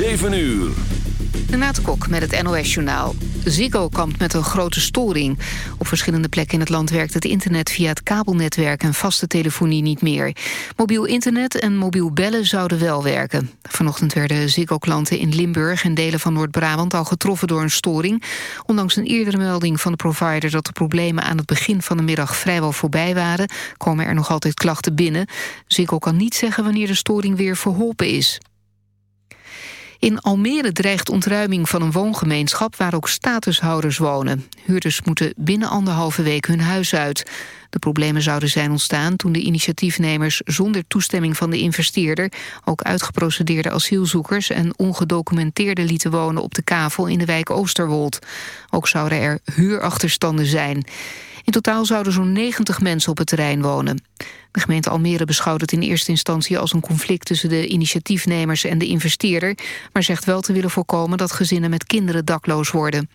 7 uur. Renate Kok met het NOS Journaal. Ziggo kampt met een grote storing. Op verschillende plekken in het land werkt het internet via het kabelnetwerk en vaste telefonie niet meer. Mobiel internet en mobiel bellen zouden wel werken. Vanochtend werden Ziggo-klanten in Limburg en delen van Noord-Brabant al getroffen door een storing. Ondanks een eerdere melding van de provider dat de problemen aan het begin van de middag vrijwel voorbij waren, komen er nog altijd klachten binnen. Ziggo kan niet zeggen wanneer de storing weer verholpen is. In Almere dreigt ontruiming van een woongemeenschap waar ook statushouders wonen. Huurders moeten binnen anderhalve week hun huis uit. De problemen zouden zijn ontstaan toen de initiatiefnemers zonder toestemming van de investeerder ook uitgeprocedeerde asielzoekers en ongedocumenteerden lieten wonen op de kavel in de wijk Oosterwold. Ook zouden er huurachterstanden zijn. In totaal zouden zo'n 90 mensen op het terrein wonen. De gemeente Almere beschouwt het in eerste instantie als een conflict tussen de initiatiefnemers en de investeerder, maar zegt wel te willen voorkomen dat gezinnen met kinderen dakloos worden.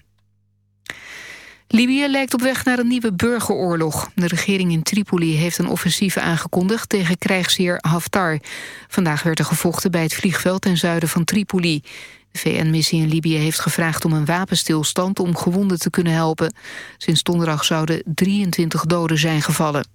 Libië lijkt op weg naar een nieuwe burgeroorlog. De regering in Tripoli heeft een offensief aangekondigd tegen krijgsheer Haftar. Vandaag werd er gevochten bij het vliegveld ten zuiden van Tripoli. De VN-missie in Libië heeft gevraagd om een wapenstilstand om gewonden te kunnen helpen. Sinds donderdag zouden 23 doden zijn gevallen.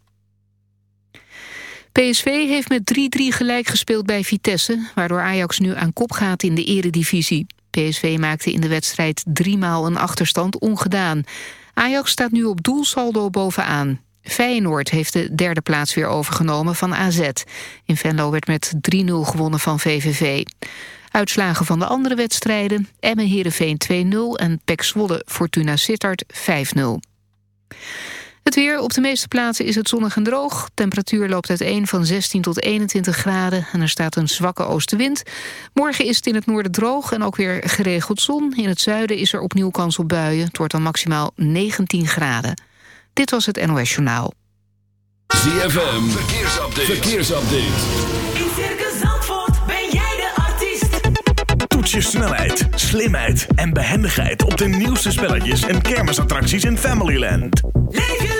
PSV heeft met 3-3 gelijk gespeeld bij Vitesse... waardoor Ajax nu aan kop gaat in de eredivisie. PSV maakte in de wedstrijd driemaal een achterstand ongedaan. Ajax staat nu op doelsaldo bovenaan. Feyenoord heeft de derde plaats weer overgenomen van AZ. In Venlo werd met 3-0 gewonnen van VVV. Uitslagen van de andere wedstrijden... Emmen Heerenveen 2-0 en Pek Zwolle Fortuna Sittard 5-0. Het weer. Op de meeste plaatsen is het zonnig en droog. Temperatuur loopt uiteen van 16 tot 21 graden en er staat een zwakke oostenwind. Morgen is het in het noorden droog en ook weer geregeld zon. In het zuiden is er opnieuw kans op buien. Het wordt dan maximaal 19 graden. Dit was het NOS Journaal. ZFM. Verkeersupdate. Verkeersupdate. In Circus Zandvoort ben jij de artiest. Toets je snelheid, slimheid en behendigheid op de nieuwste spelletjes en kermisattracties in Familyland. Leef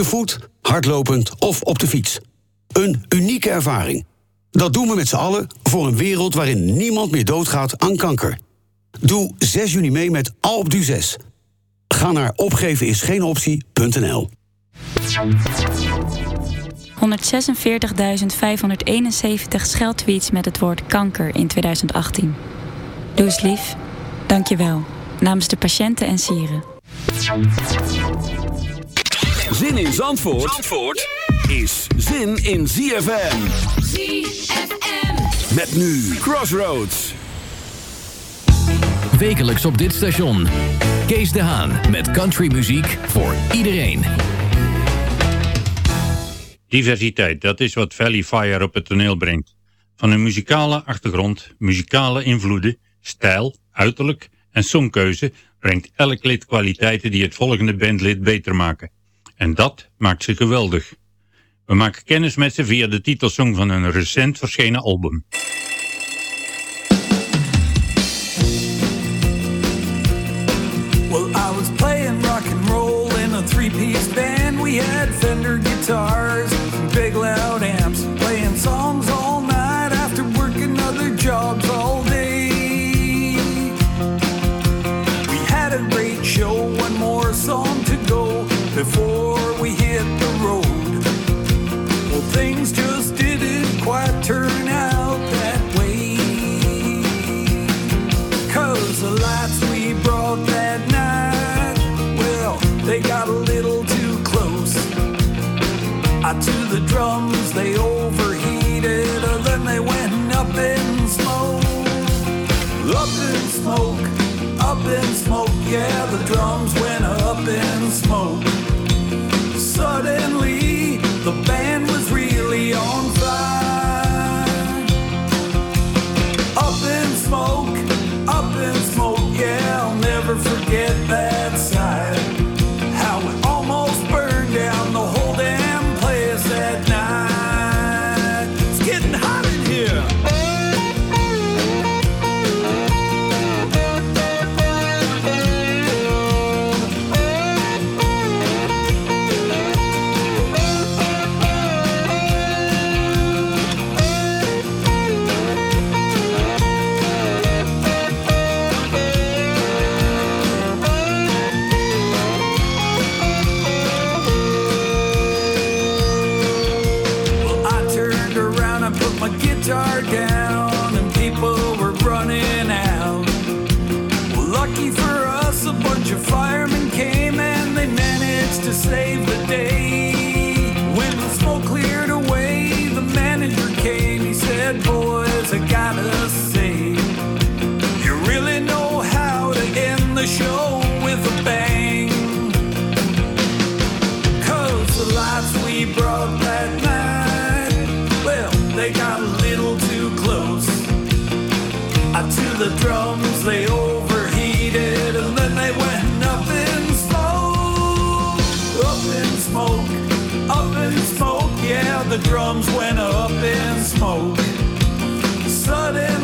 Te voet, hardlopend of op de fiets. Een unieke ervaring. Dat doen we met z'n allen voor een wereld waarin niemand meer doodgaat aan kanker. Doe 6 juni mee met Alpe d'Huez. Ga naar opgevenisgeenoptie.nl 146.571 scheldtweets met het woord kanker in 2018. Doe eens lief. Dank je wel. Namens de patiënten en sieren. Zin in Zandvoort, Zandvoort is zin in ZFM. ZFM. Met nu Crossroads. Wekelijks op dit station. Kees de Haan met countrymuziek voor iedereen. Diversiteit, dat is wat Valley Fire op het toneel brengt. Van hun muzikale achtergrond, muzikale invloeden, stijl, uiterlijk en songkeuze brengt elk lid kwaliteiten die het volgende bandlid beter maken. En dat maakt ze geweldig. We maken kennis met ze via de titelsong van een recent verschenen album. Well, I was playing rock and roll in a three-piece band. We had Fender guitars, drums, they overheated, and then they went up in smoke. Up in smoke, up in smoke, yeah, the drums went up in smoke. Suddenly, the band was really on fire. Up in smoke, up in smoke, yeah, I'll never forget that little too close. I to the drums, they overheated, and then they went up in smoke. Up in smoke, up in smoke, yeah, the drums went up in smoke. Suddenly,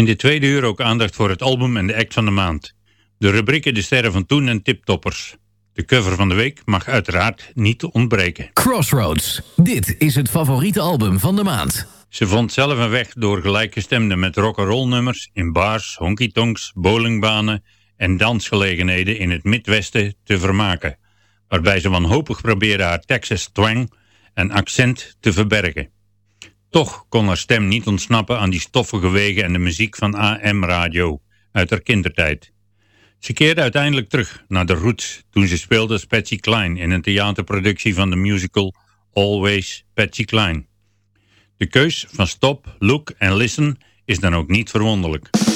In de tweede uur ook aandacht voor het album en de act van de maand. De rubrieken De Sterren van Toen en Tiptoppers. De cover van de week mag uiteraard niet ontbreken. Crossroads. Dit is het favoriete album van de maand. Ze vond zelf een weg door gelijkgestemde met rock'n'roll nummers in bars, honky-tonks, bowlingbanen en dansgelegenheden in het Midwesten te vermaken, waarbij ze wanhopig probeerde haar Texas twang en accent te verbergen. Toch kon haar stem niet ontsnappen aan die stoffige wegen en de muziek van AM-radio uit haar kindertijd. Ze keerde uiteindelijk terug naar de roots toen ze speelde als Patsy Cline in een theaterproductie van de musical Always Patsy Cline. De keus van Stop, Look en Listen is dan ook niet verwonderlijk.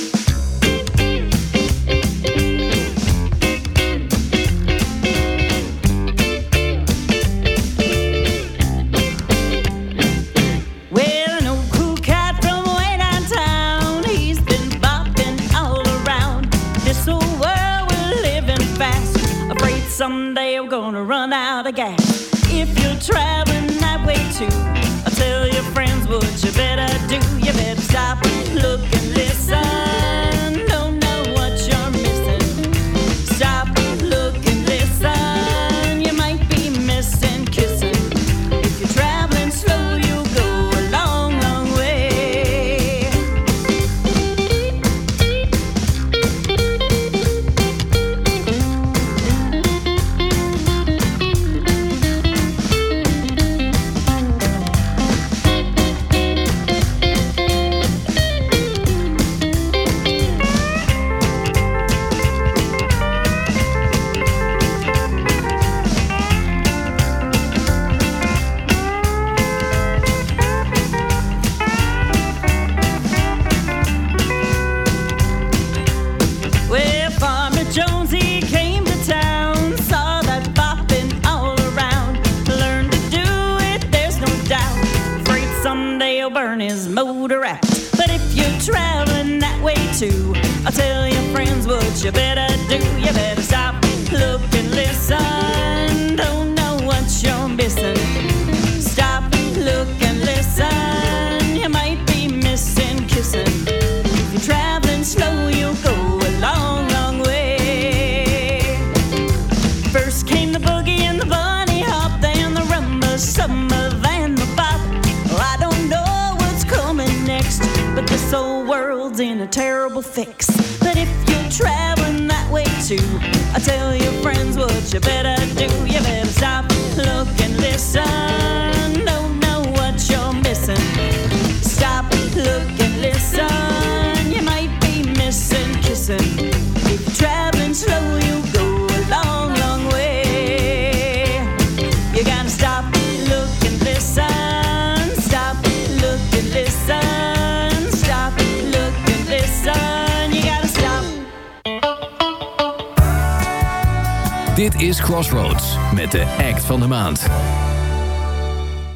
world's in a terrible fix. But if you're traveling that way too, I tell your friends what you better do. You better stop, look, and listen. Crossroads met de act van de maand.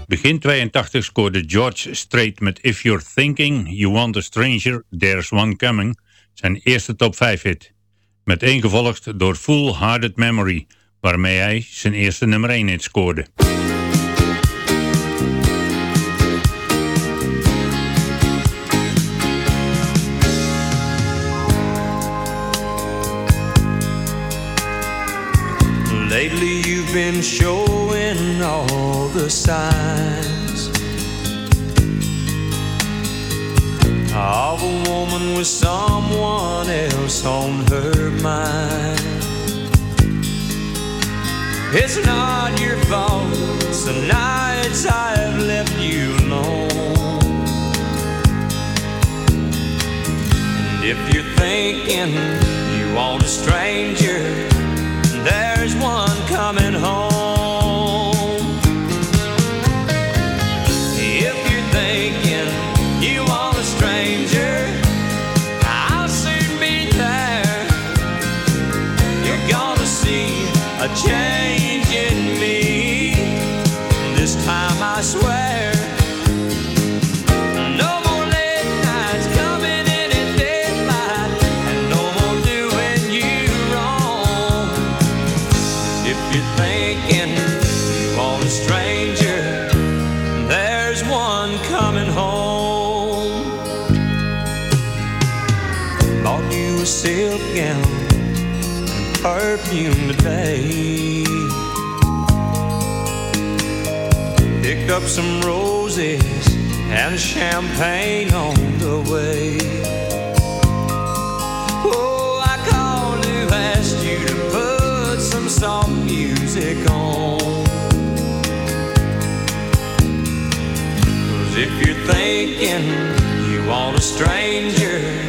Begin 82 scoorde George Strait met If You're Thinking You Want a Stranger, There's One Coming zijn eerste top 5 hit. Met gevolgd door Full Hearted Memory, waarmee hij zijn eerste nummer 1 hit scoorde. Been showing all the signs of a woman with someone else on her mind. It's not your fault, it's the nights I have left you alone. And if you're thinking you want a stranger, change. some roses and champagne on the way. Oh, I called you, asked you to put some soft music on. Cause if you're thinking you want a stranger,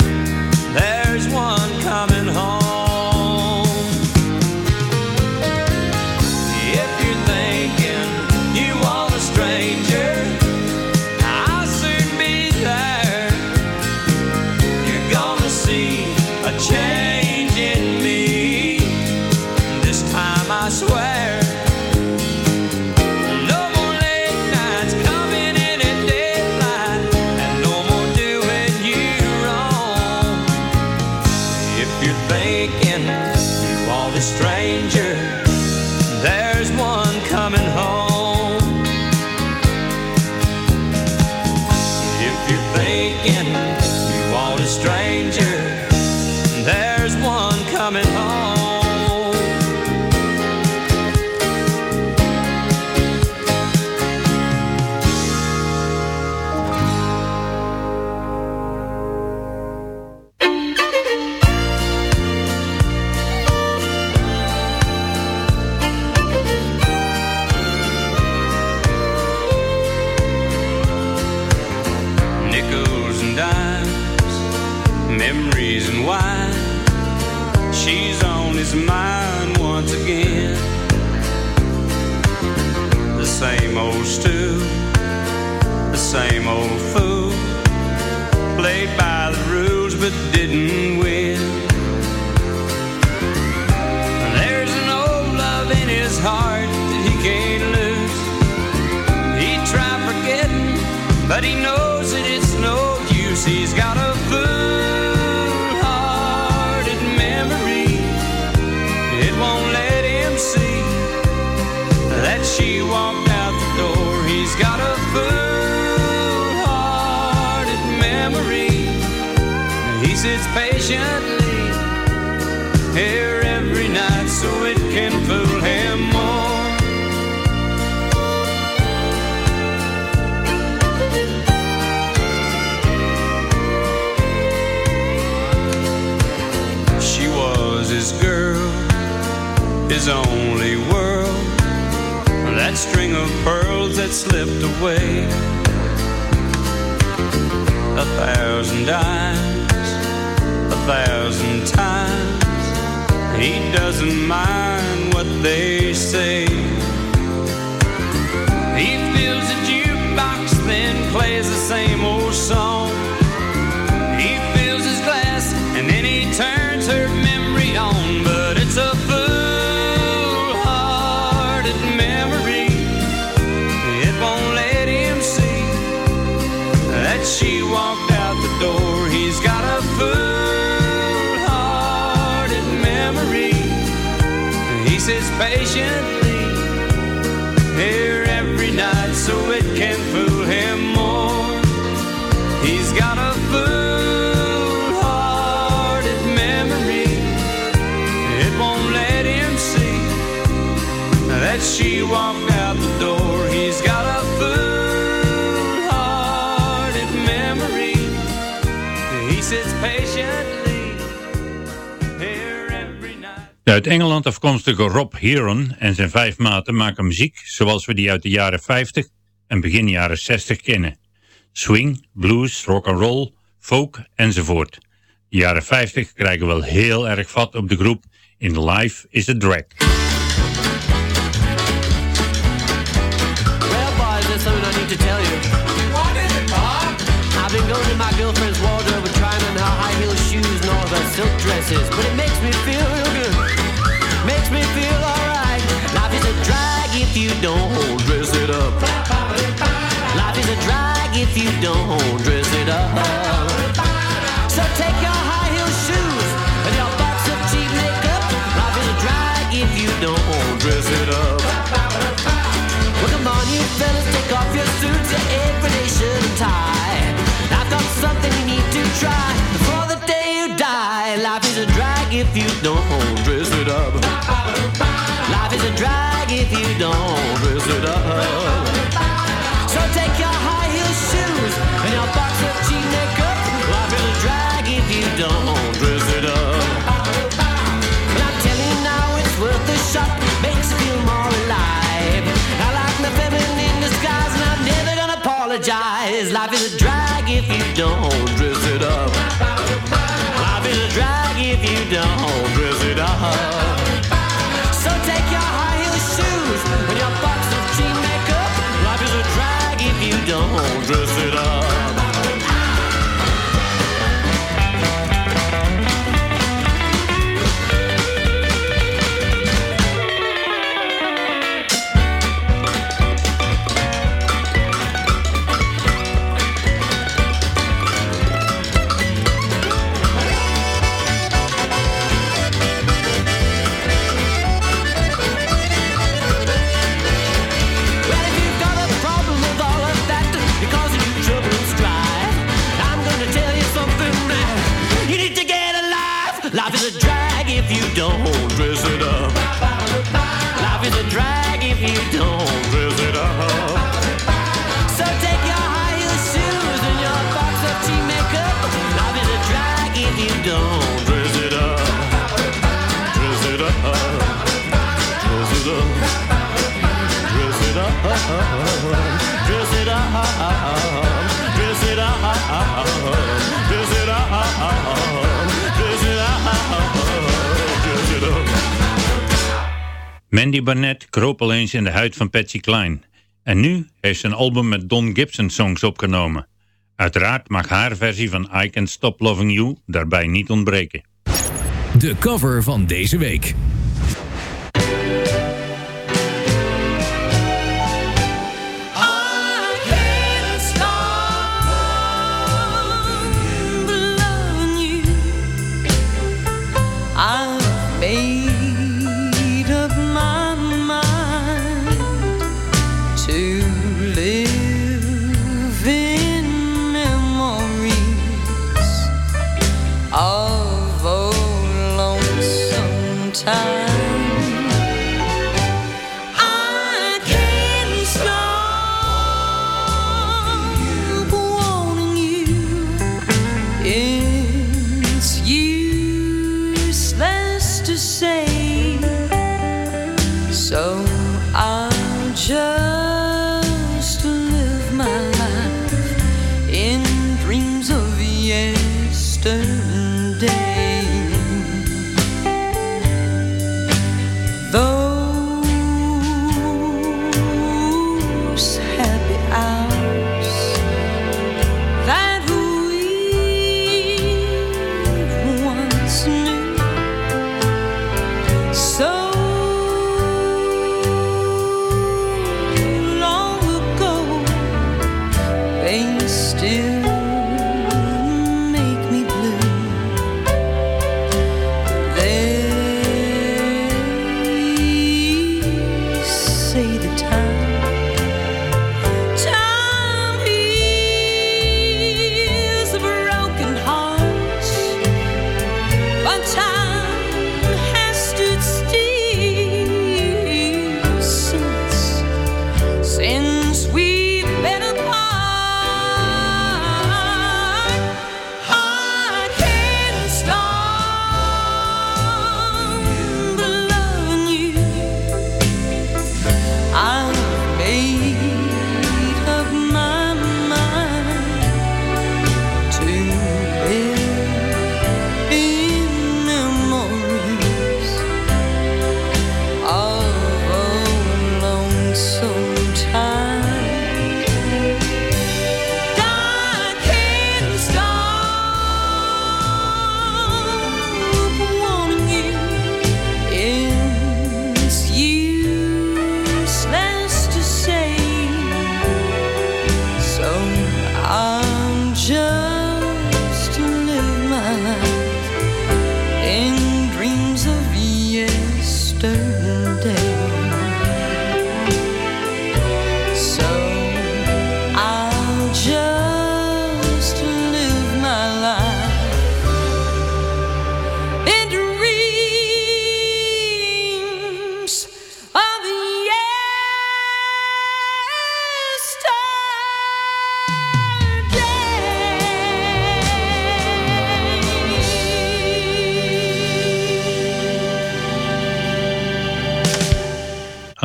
turns her memory on. But it's a fool-hearted memory. It won't let him see that she walked out the door. He's got a fool-hearted memory. He sits patiently De uit Engeland afkomstige Rob Heron en zijn vijf maten maken muziek zoals we die uit de jaren 50 en begin jaren 60 kennen. Swing, blues, rock and roll, folk enzovoort. De jaren 50 krijgen wel heel erg vat op de groep in Life is a Drag. Well, boys, there's something I need to tell you. What is it, Bob? I've been going to my girlfriend's wardrobe and trying on her high heel shoes and all her silk dresses, but it makes me feel you don't dress it up. Life is a drag if you don't dress it up. So take your high heel shoes and your box of cheap makeup. Life is a drag if you don't dress it up. Well, come on, you fellas, take off your suits, your aviation and tie. I've got something you need to try before the day you die. Life is a drag if you don't dress it up. Life is a drag if you don't dress it up. So take your high heel shoes and your box of cheap makeup. Life is a drag if you don't dress it up. But I'm telling you now, it's worth a shot. Makes you feel more alive. I like my feminine disguise, and I'm never gonna apologize. Life is a drag if you don't dress it up. Life is a drag if you don't dress it up. You Mandy Barnett kroop al eens in de huid van Patsy Cline. En nu heeft ze een album met Don Gibson songs opgenomen. Uiteraard mag haar versie van I Can't Stop Loving You daarbij niet ontbreken. De cover van deze week.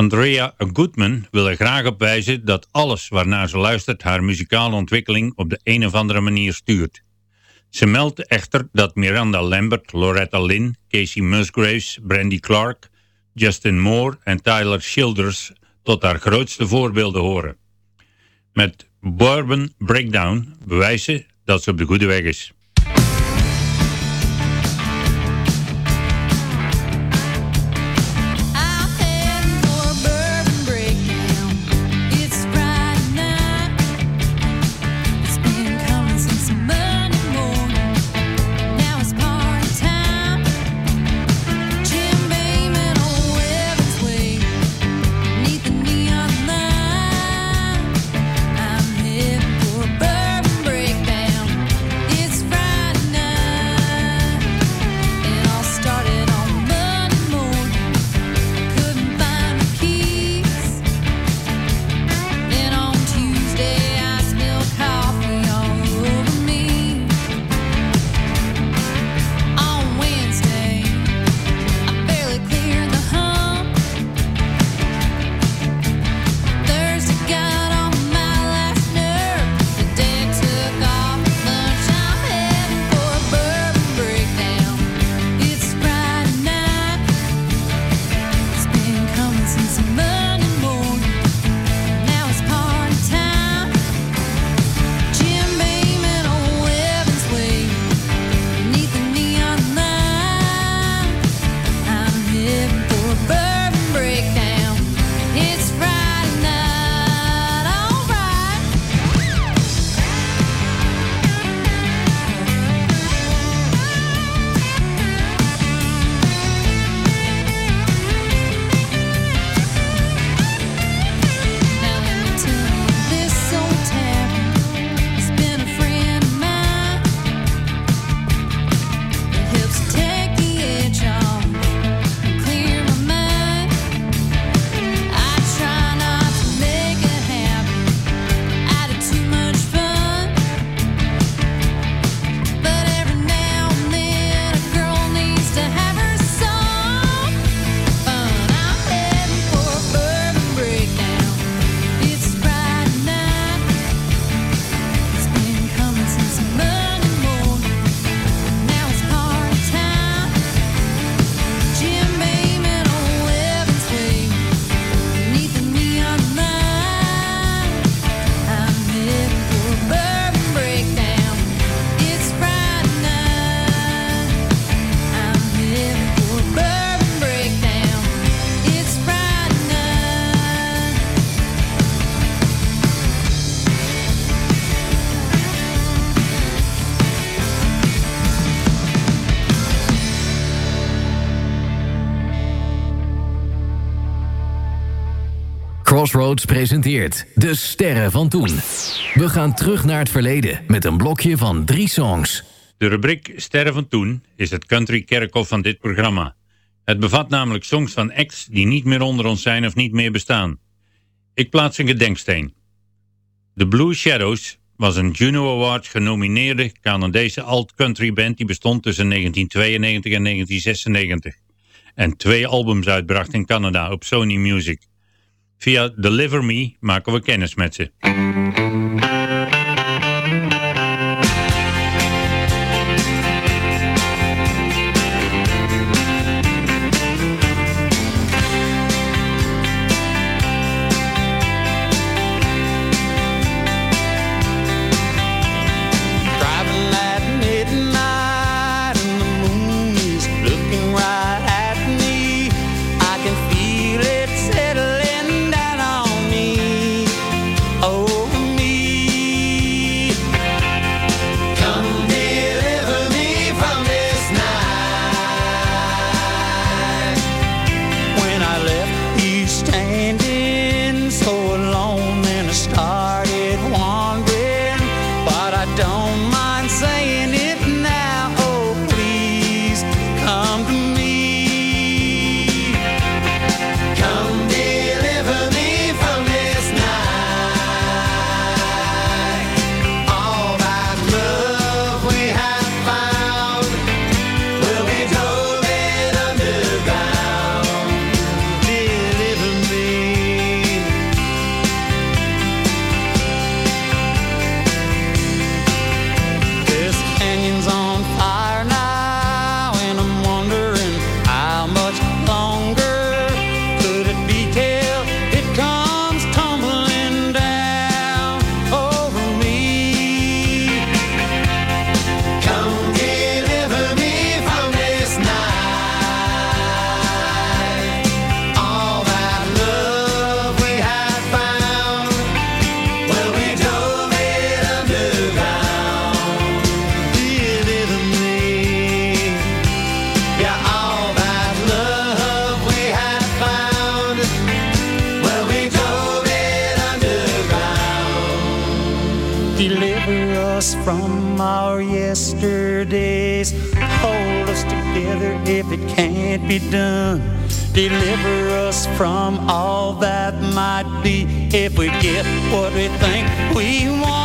Andrea Goodman wil er graag op wijzen dat alles waarnaar ze luistert haar muzikale ontwikkeling op de een of andere manier stuurt. Ze meldt echter dat Miranda Lambert, Loretta Lynn, Casey Musgraves, Brandy Clark, Justin Moore en Tyler Childers tot haar grootste voorbeelden horen. Met Bourbon Breakdown bewijst ze dat ze op de goede weg is. Presenteert De Sterren van Toen. We gaan terug naar het verleden met een blokje van drie songs. De rubriek Sterren van Toen is het country kerkhof van dit programma. Het bevat namelijk songs van acts die niet meer onder ons zijn of niet meer bestaan. Ik plaats een gedenksteen. The Blue Shadows was een Juno Award genomineerde Canadese alt-country band die bestond tussen 1992 en 1996 en twee albums uitbracht in Canada op Sony Music. Via Deliver Me maken we kennis met ze. If we get what we think we want.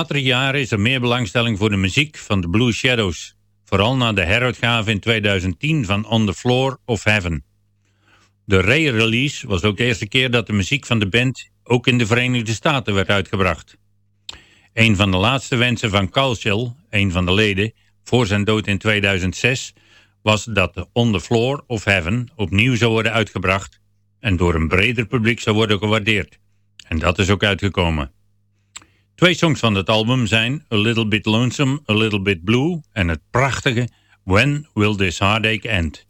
Latere jaren is er meer belangstelling voor de muziek van de Blue Shadows. Vooral na de heruitgave in 2010 van On the Floor of Heaven. De re-release was ook de eerste keer dat de muziek van de band ook in de Verenigde Staten werd uitgebracht. Een van de laatste wensen van Kalshel, een van de leden, voor zijn dood in 2006, was dat de On the Floor of Heaven opnieuw zou worden uitgebracht en door een breder publiek zou worden gewaardeerd. En dat is ook uitgekomen. Twee songs van het album zijn A Little Bit Lonesome, A Little Bit Blue en het prachtige When Will This Heartache End?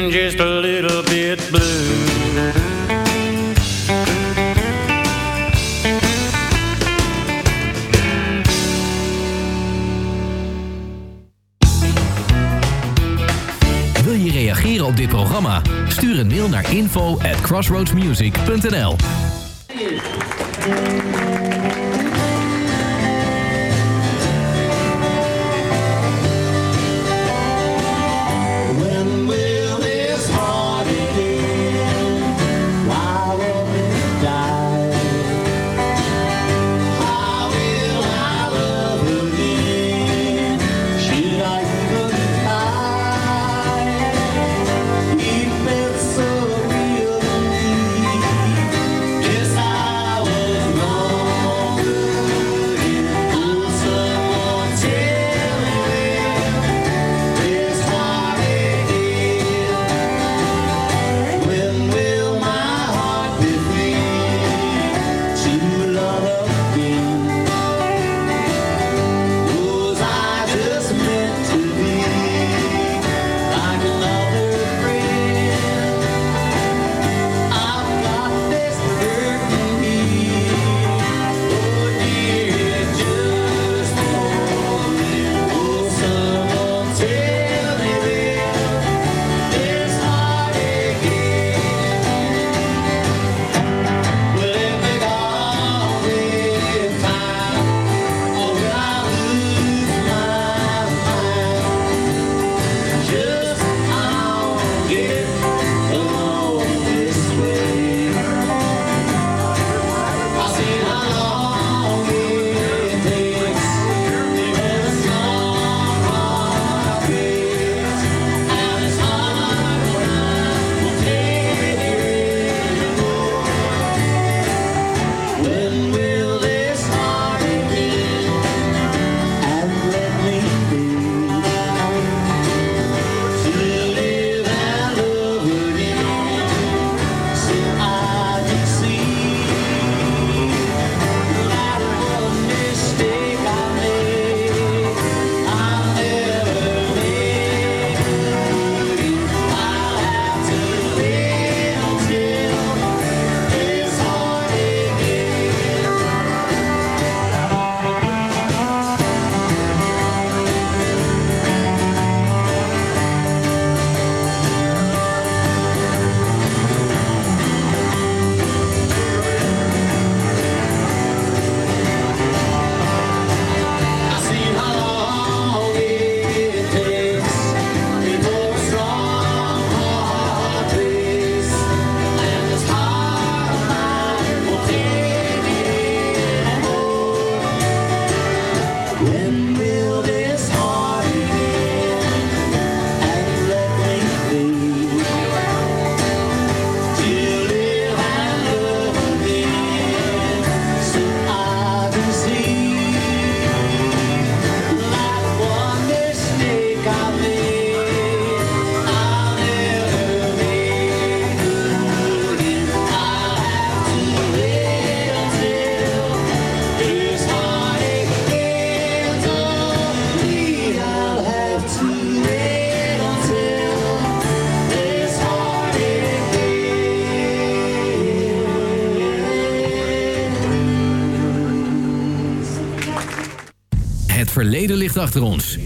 and just a little bit blue. reageren op dit programma? Stuur een mail naar info at crossroadsmusic.nl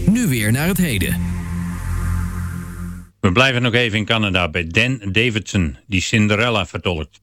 Nu weer naar het heden. We blijven nog even in Canada bij Dan Davidson, die Cinderella vertolkt.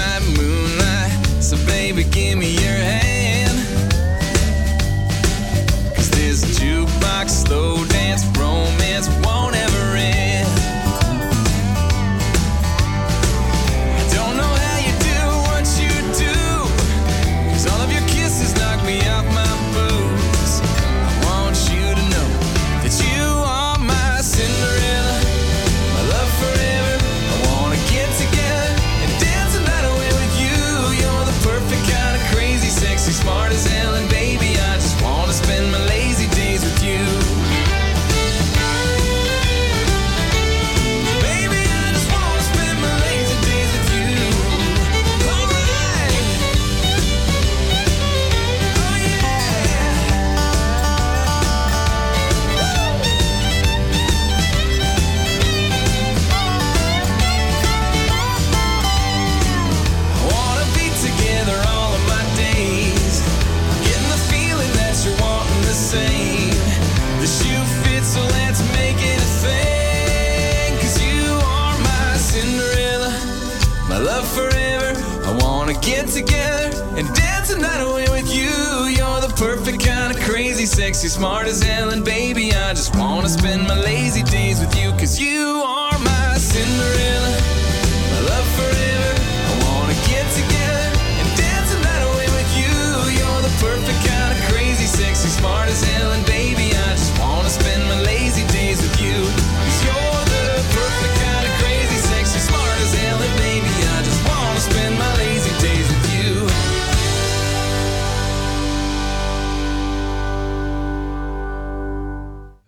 moonlight, moonlight. So, baby, give me your hand. Cause this jukebox slowed night away with you. You're the perfect kind of crazy, sexy, smart as hell, and baby, I just wanna spend my lazy days with you, cause you are my Cinderella.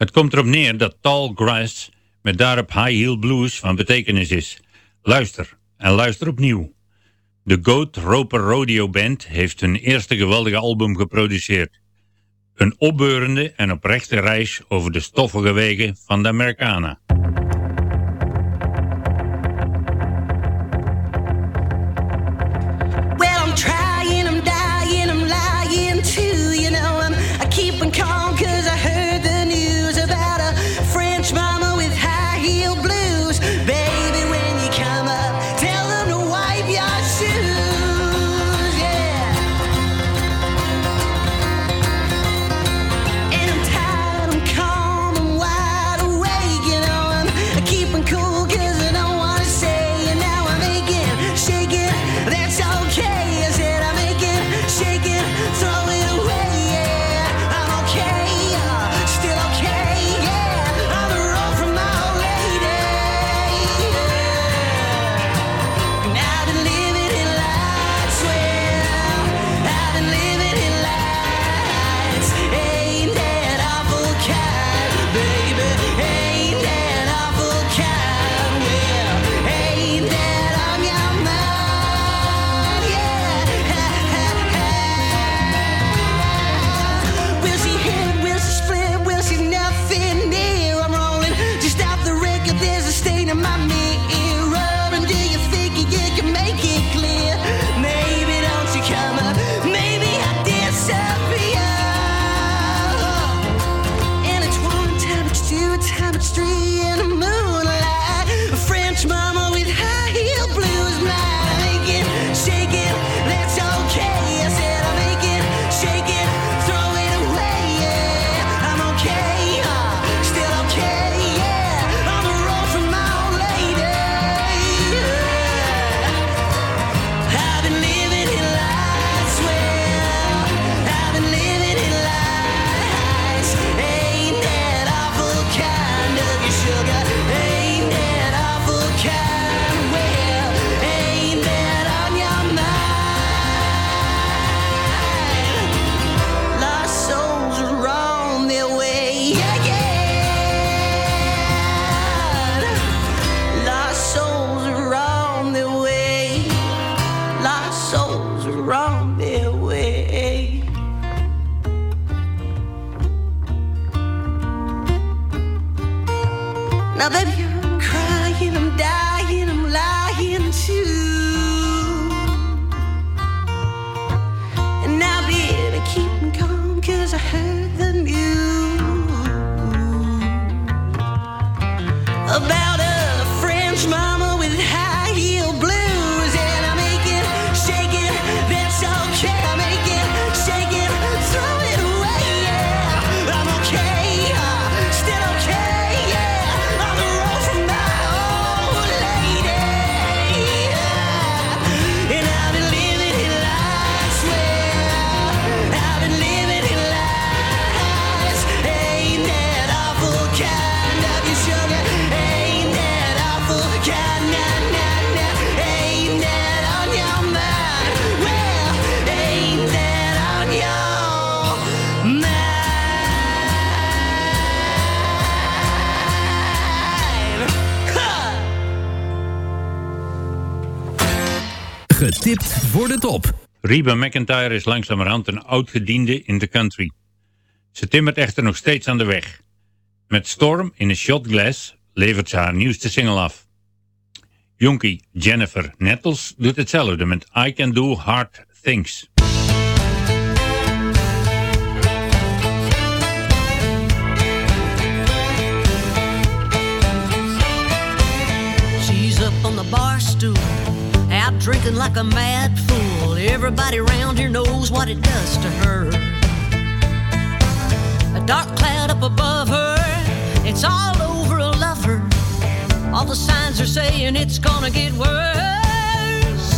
Het komt erop neer dat Tall Grass met daarop High Heel Blues van betekenis is. Luister en luister opnieuw. De Goat Roper Rodeo Band heeft hun eerste geweldige album geproduceerd. Een opbeurende en oprechte reis over de stoffige wegen van de Americana. Getipt voor de top. Reba McIntyre is langzamerhand een oud-gediende in de country. Ze timmert echter nog steeds aan de weg. Met Storm in een shot glass levert ze haar nieuwste single af. Jonkie Jennifer Nettles doet hetzelfde met I Can Do Hard Things. She's up on the bar stool, drinking like a mad fool. Everybody around here knows what it does to her. A dark cloud up above her, it's all over a lover. All the signs are saying it's gonna get worse.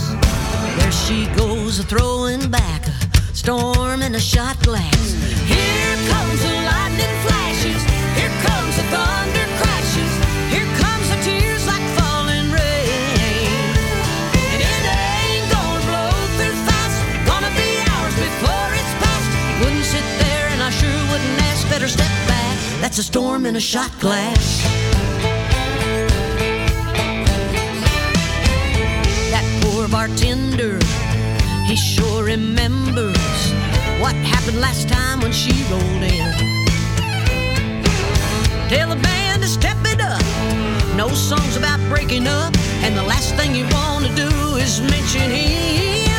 There she goes, throwing back a storm in a shot glass. Here comes the lightning flashes, here comes the thunder That's a storm in a shot glass. That poor bartender, he sure remembers what happened last time when she rolled in. Tell the band to step it up. No songs about breaking up, and the last thing you want to do is mention him.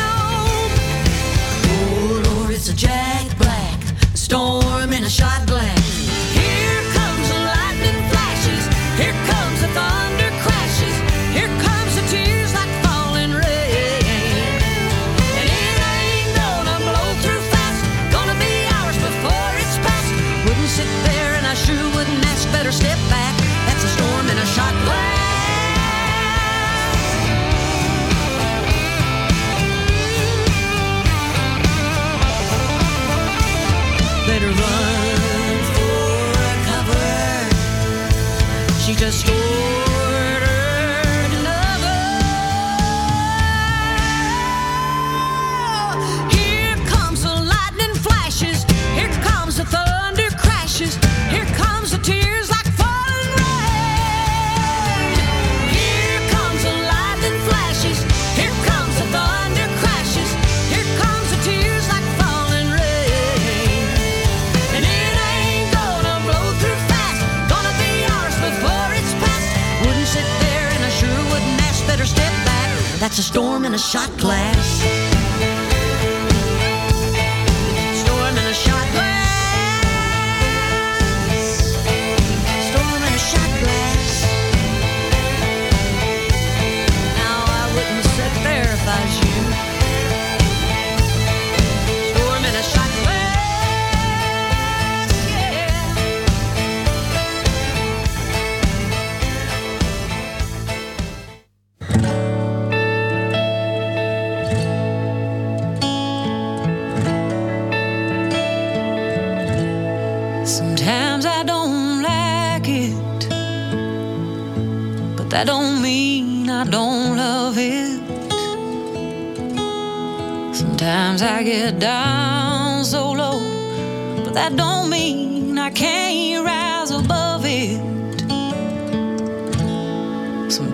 Oh Lord, it's a Jack Black storm in a shot glass.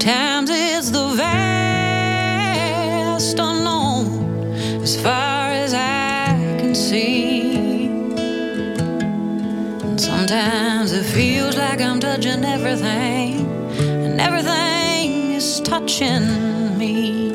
Sometimes it's the vast unknown as far as I can see. And sometimes it feels like I'm touching everything, and everything is touching me.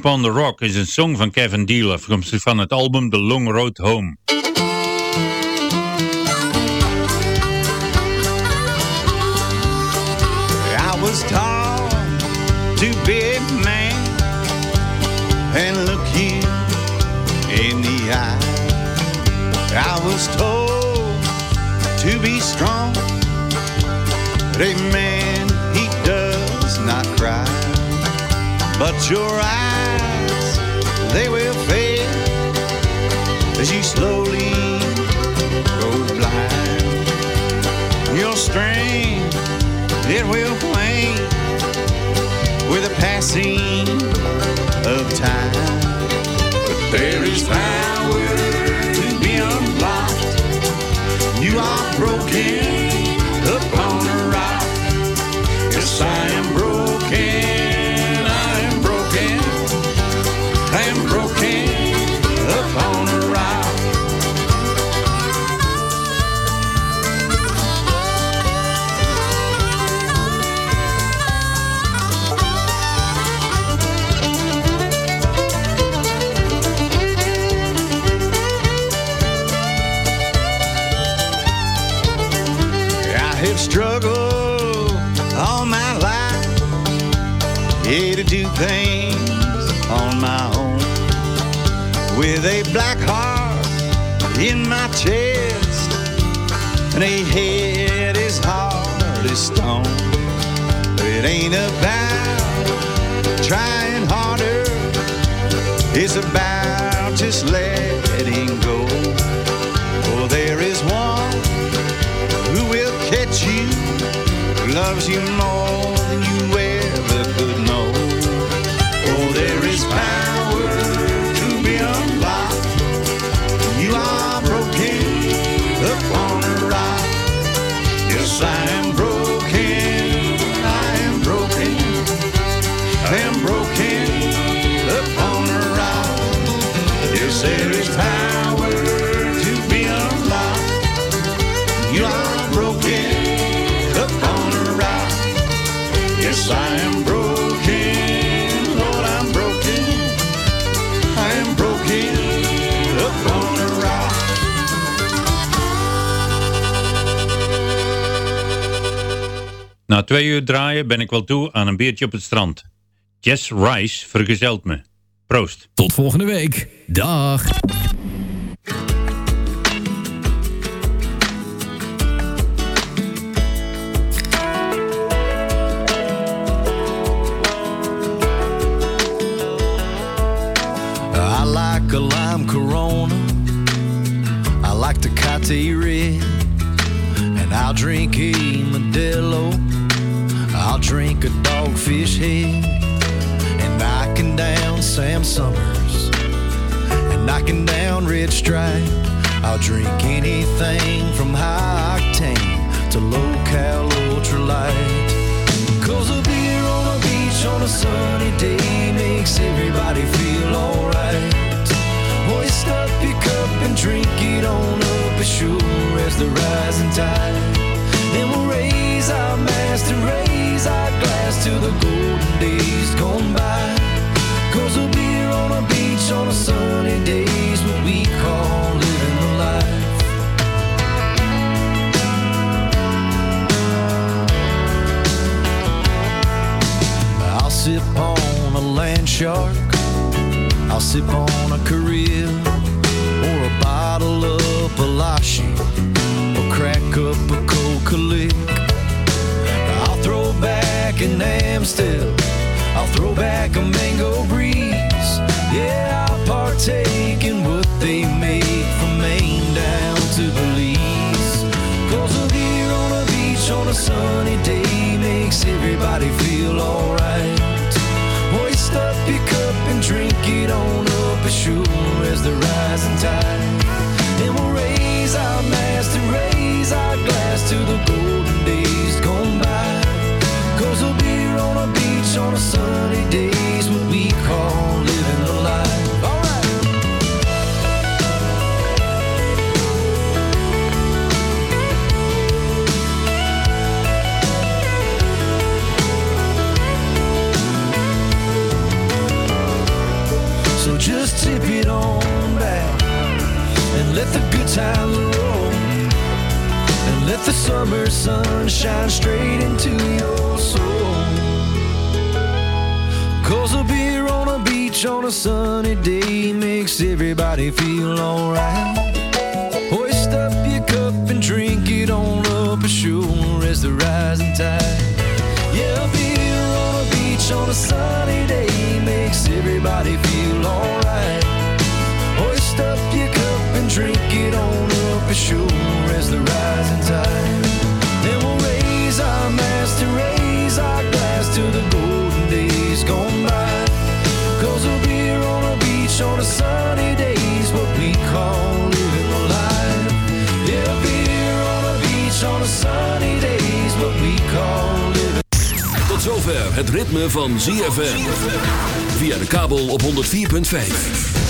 Upon the Rock is een song van Kevin Deal afkomstig van het album The Long Road Home. I was tall, be big man And look you in the eye I was told to be strong But a man, he does not cry But you're it will wane with the passing of time. But there is time. things on my own. With a black heart in my chest and a head as hard as stone. But it ain't about trying harder, it's about just letting go. For there is one who will catch you, loves you more. Twee uur draaien ben ik wel toe aan een biertje op het strand. Jess Rice vergezelt me. Proost. Tot volgende week. Dag. I like a lime Corona. I like Tecate Red. And I'll drink a Modelo. I'll drink a Dogfish Head. And knocking down Sam Summers. And knocking down Red Stripe. I'll drink anything from high octane to low cal ultralight. Cause a beer on a beach on a sunny day makes everybody feel alright. Hoist up your cup and drink it on up as sure as the rising tide. And we'll raise our master, raise our glass to the golden days gone by. Cause a beer on a beach on a sunny day is what we call living the life. I'll sip on a land shark. I'll sip on a Carib or a bottle of Palashi or crack up a Coca Lick. An Amstel. I'll throw back a mango breeze. Yeah, I'll partake in what they make from Maine down to Belize. Cause a beer on a beach on a sunny day makes everybody feel alright. Hoist up your cup and drink it on up as sure as the rising tide. The good roll. And let the summer sun shine straight into your soul. Cause a beer on a beach on a sunny day makes everybody feel alright. Hoist up your cup and drink it on up as sure as the rising tide. Yeah, beer on a beach on a sunny day makes everybody feel alright. Hoist up your cup drink it on up sure as the rising tide. Then we'll raise our mast and raise our glass to the golden days gone by. Cause a beer on a beach on a sunny day is what we call living life. Yeah, beer on a beach on a sunny day is what we call living Tot zover het ritme van ZFM. Via de kabel op 104.5.